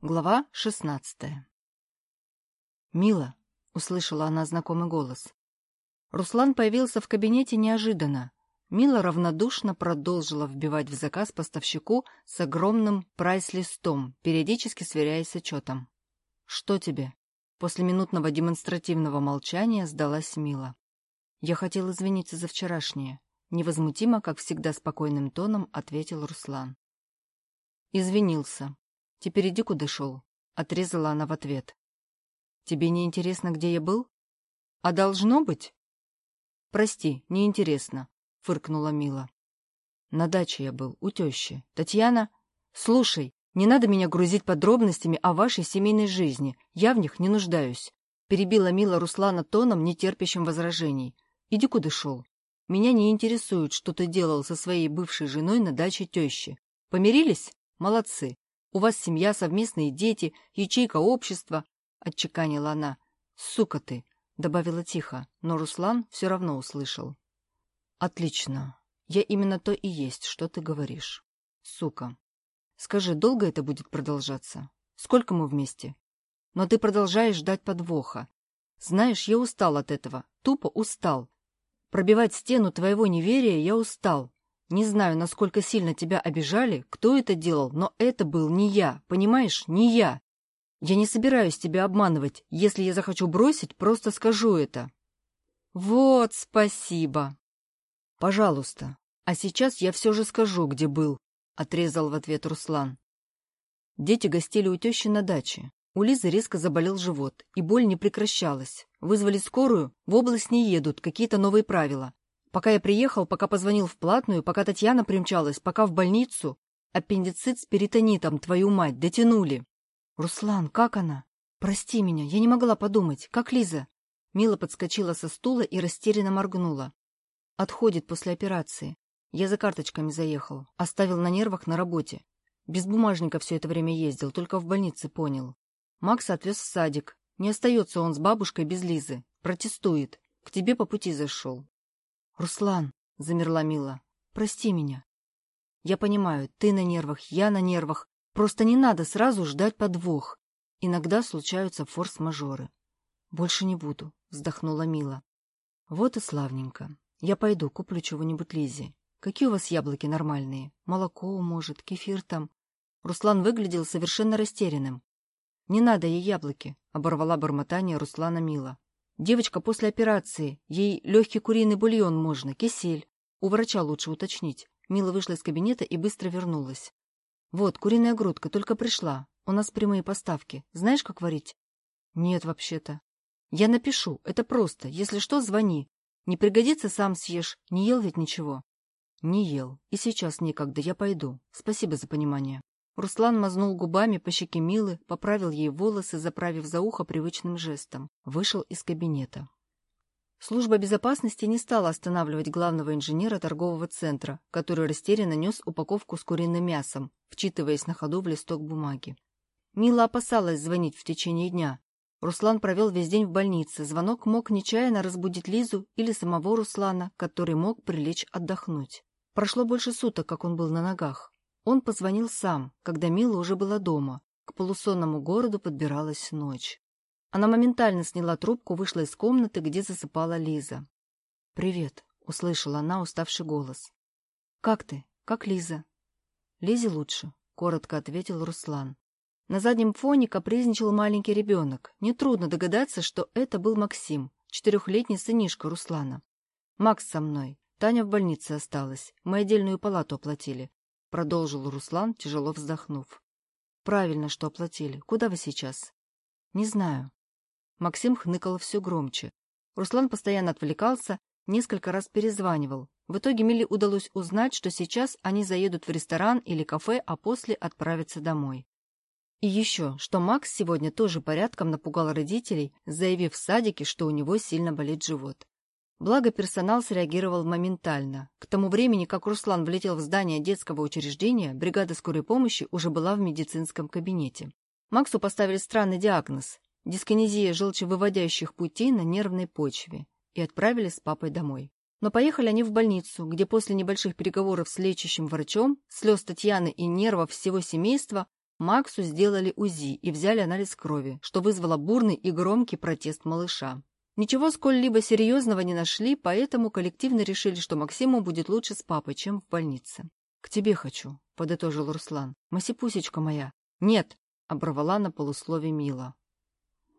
Глава шестнадцатая «Мила», — услышала она знакомый голос. Руслан появился в кабинете неожиданно. Мила равнодушно продолжила вбивать в заказ поставщику с огромным прайс-листом, периодически сверяясь с отчетом. «Что тебе?» После минутного демонстративного молчания сдалась Мила. «Я хотел извиниться за вчерашнее», — невозмутимо, как всегда спокойным тоном ответил Руслан. «Извинился. Теперь иди, куда шел», — отрезала она в ответ. «Тебе не интересно, где я был?» «А должно быть?» «Прости, не интересно», — фыркнула Мила. «На даче я был, у тещи. Татьяна...» «Слушай, не надо меня грузить подробностями о вашей семейной жизни. Я в них не нуждаюсь», — перебила Мила Руслана тоном, нетерпящим возражений. «Иди, куда шел. Меня не интересует, что ты делал со своей бывшей женой на даче тещи. Помирились? Молодцы. У вас семья, совместные дети, ячейка общества, — отчеканила она. Сука ты, — добавила тихо, но Руслан все равно услышал. Отлично. Я именно то и есть, что ты говоришь. Сука. Скажи, долго это будет продолжаться? Сколько мы вместе? Но ты продолжаешь ждать подвоха. Знаешь, я устал от этого, тупо устал. Пробивать стену твоего неверия я устал. Не знаю, насколько сильно тебя обижали, кто это делал, но это был не я, понимаешь, не я. Я не собираюсь тебя обманывать. Если я захочу бросить, просто скажу это. Вот, спасибо. Пожалуйста. А сейчас я все же скажу, где был, — отрезал в ответ Руслан. Дети гостили у тещи на даче. У Лизы резко заболел живот, и боль не прекращалась. Вызвали скорую, в область не едут, какие-то новые правила. Пока я приехал, пока позвонил в платную, пока Татьяна примчалась, пока в больницу, аппендицит с перитонитом, твою мать, дотянули. Руслан, как она? Прости меня, я не могла подумать. Как Лиза? Мила подскочила со стула и растерянно моргнула. Отходит после операции. Я за карточками заехал. Оставил на нервах на работе. Без бумажника все это время ездил, только в больнице понял. Макса отвез в садик. Не остается он с бабушкой без Лизы. Протестует. К тебе по пути зашел. «Руслан», — замерла Мила, — «прости меня». «Я понимаю, ты на нервах, я на нервах. Просто не надо сразу ждать подвох. Иногда случаются форс-мажоры». «Больше не буду», — вздохнула Мила. «Вот и славненько. Я пойду, куплю чего-нибудь Лизе. Какие у вас яблоки нормальные? Молоко, может, кефир там?» Руслан выглядел совершенно растерянным. «Не надо ей яблоки», — оборвала бормотание Руслана Мила. Девочка после операции. Ей легкий куриный бульон можно, кисель. У врача лучше уточнить. Мила вышла из кабинета и быстро вернулась. Вот, куриная грудка только пришла. У нас прямые поставки. Знаешь, как варить? Нет, вообще-то. Я напишу. Это просто. Если что, звони. Не пригодится, сам съешь. Не ел ведь ничего? Не ел. И сейчас некогда. Я пойду. Спасибо за понимание. Руслан мазнул губами по щеке Милы, поправил ей волосы, заправив за ухо привычным жестом. Вышел из кабинета. Служба безопасности не стала останавливать главного инженера торгового центра, который растерянно нес упаковку с куриным мясом, вчитываясь на ходу в листок бумаги. Мила опасалась звонить в течение дня. Руслан провел весь день в больнице. Звонок мог нечаянно разбудить Лизу или самого Руслана, который мог прилечь отдохнуть. Прошло больше суток, как он был на ногах. Он позвонил сам, когда Мила уже была дома. К полусонному городу подбиралась ночь. Она моментально сняла трубку, вышла из комнаты, где засыпала Лиза. «Привет», — услышала она уставший голос. «Как ты? Как Лиза?» «Лизе лучше», — коротко ответил Руслан. На заднем фоне капризничал маленький ребенок. Нетрудно догадаться, что это был Максим, четырехлетний сынишка Руслана. «Макс со мной. Таня в больнице осталась. Мы отдельную палату оплатили. — продолжил Руслан, тяжело вздохнув. «Правильно, что оплатили. Куда вы сейчас?» «Не знаю». Максим хныкал все громче. Руслан постоянно отвлекался, несколько раз перезванивал. В итоге Миле удалось узнать, что сейчас они заедут в ресторан или кафе, а после отправятся домой. И еще, что Макс сегодня тоже порядком напугал родителей, заявив в садике, что у него сильно болит живот. Благо, персонал среагировал моментально. К тому времени, как Руслан влетел в здание детского учреждения, бригада скорой помощи уже была в медицинском кабинете. Максу поставили странный диагноз – дискинезия желчевыводящих путей на нервной почве и отправили с папой домой. Но поехали они в больницу, где после небольших переговоров с лечащим врачом, слез Татьяны и нервов всего семейства, Максу сделали УЗИ и взяли анализ крови, что вызвало бурный и громкий протест малыша. Ничего сколь-либо серьезного не нашли, поэтому коллективно решили, что Максиму будет лучше с папой, чем в больнице. — К тебе хочу, — подытожил Руслан. — Масипусечка моя. — Нет, — оборвала на полуслове Мила.